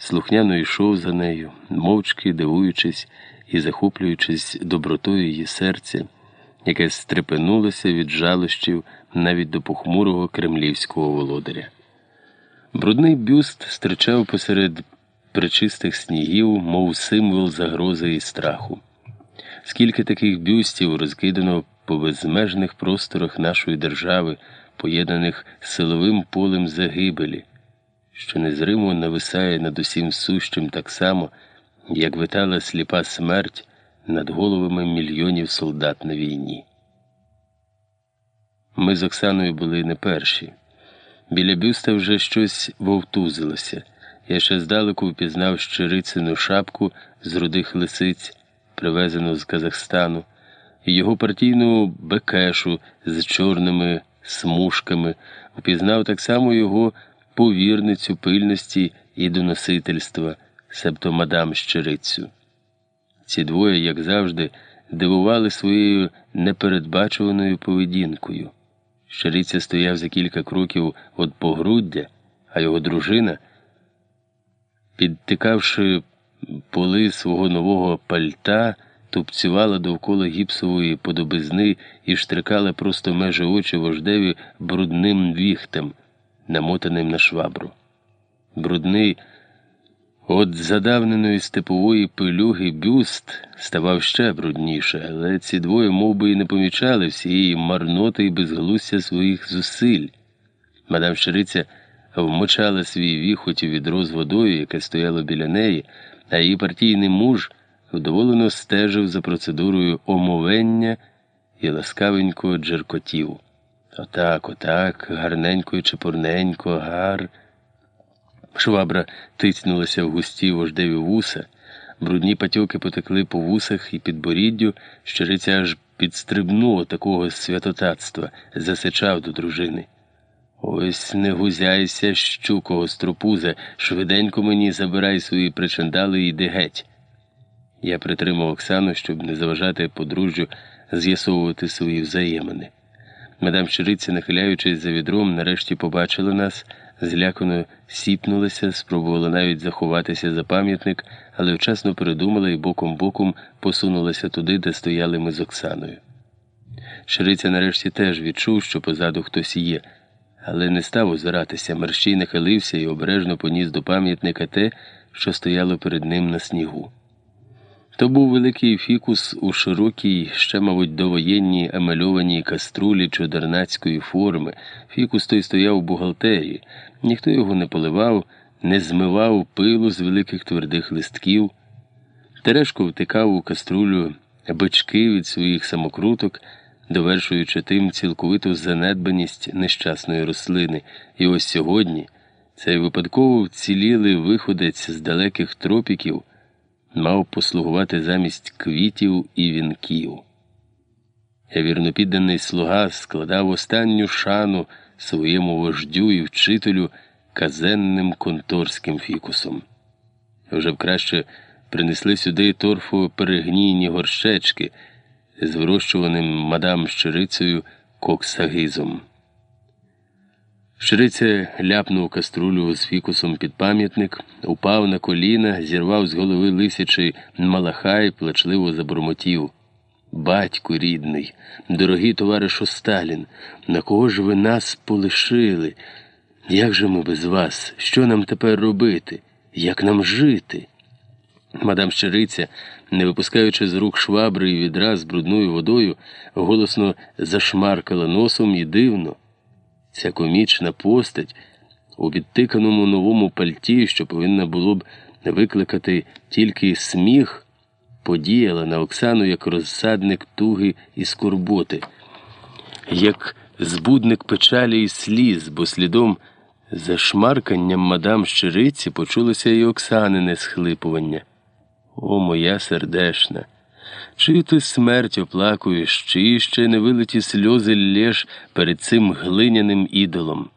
слухняно йшов за нею, мовчки дивуючись і захоплюючись добротою її серця, яке стрепенулося від жалощів навіть до похмурого кремлівського володаря. Брудний бюст стирчав посеред причистих снігів, мов символ загрози і страху. Скільки таких бюстів розкидано по безмежних просторах нашої держави, поєднаних силовим полем загибелі, що незримо нависає над усім сущим так само, як витала сліпа смерть над головами мільйонів солдат на війні. Ми з Оксаною були не перші. Біля бюста вже щось вовтузилося. Я ще здалеку впізнав щирицину шапку з рудих лисиць, привезену з Казахстану, і його партійну бекешу з чорними смужками, впізнав так само його повірницю пильності і доносительства, себто мадам щирицю. Ці двоє, як завжди, дивували своєю непередбачуваною поведінкою. Щириця стояв за кілька кроків від погруддя, а його дружина, підтикавши поли свого нового пальта, тупцювала довкола гіпсової подобизни і штрикала просто межі очі вождеві брудним віхтем, намотаним на швабру. Брудний, от задавненої степової пилюги бюст ставав ще брудніше, але ці двоє мов би, і не помічали всієї марноти і безглуздя своїх зусиль. Мадам Щириця вмочала свій віхоть у відро з водою, яке стояло біля неї, а її партійний муж вдоволено стежив за процедурою омовення і ласкавенько джеркотів. Отак, отак, гарненько і чепурненько, гар. Швабра тицнулася в густі вождеві вуса, брудні патьоки потекли по вусах і підборіддю, щириця аж підстрибнуло такого святотатства, засичав до дружини. Ось не гузяйся, щукого стропуза, швиденько мені забирай свої причандали і йди геть. Я притримав Оксану, щоб не заважати подружжю з'ясовувати свої взаємини. Мадам щириця, нахиляючись за відром, нарешті побачила нас, злякано сіпнулася, спробувала навіть заховатися за пам'ятник, але вчасно передумала і боком боком посунулася туди, де стояли ми з Оксаною. Щириця нарешті теж відчув, що позаду хтось є, але не став озиратися, мерщій нахилився і обережно поніс до пам'ятника те, що стояло перед ним на снігу. То був великий фікус у широкій, ще, мабуть, довоєнній емальованій каструлі чудернацької форми. Фікус той стояв у бухгалтерії, ніхто його не поливав, не змивав пилу з великих твердих листків. Терешко втикав у каструлю бички від своїх самокруток, довершуючи тим цілковиту занедбаність нещасної рослини. І ось сьогодні цей випадково вцілілий виходець з далеких тропіків мав послугувати замість квітів і вінків. Вірнопідданий слуга складав останню шану своєму вождю і вчителю казенним конторським фікусом. Вже вкраще принесли сюди торфу перегнійні горщечки з вирощуваним мадам щирицею коксагизом. Щириця ляпнув каструлю з фікусом під пам'ятник, упав на коліна, зірвав з голови лисячий малахай, плачливо забормотів. Батьку рідний, дорогий товаришу Сталін, на кого ж ви нас полишили? Як же ми без вас? Що нам тепер робити? Як нам жити? Мадам Щириця, не випускаючи з рук швабри і відра з брудною водою, голосно зашмаркала носом і дивно. Ця комічна постать у відтиканому новому пальті, що повинна було б викликати тільки сміх, подіяла на Оксану як розсадник туги і скорботи, як збудник печалі і сліз, бо слідом за шмарканням мадам щириці почулося і Оксанине схлипування. О, моя сердешна! Чи ти смерть оплакуєш, чи ще не вилиті сльози лєш перед цим глиняним ідолом?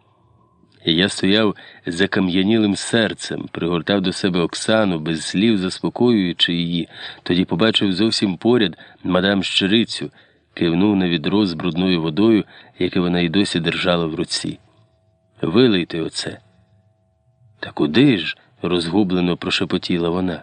Я стояв закам'янілим серцем, пригортав до себе Оксану, без слів заспокоюючи її, тоді побачив зовсім поряд мадам щирицю, кивнув на відро з брудною водою, яке вона й досі держала в руці. Вилийте оце. Та куди ж? розгублено прошепотіла вона.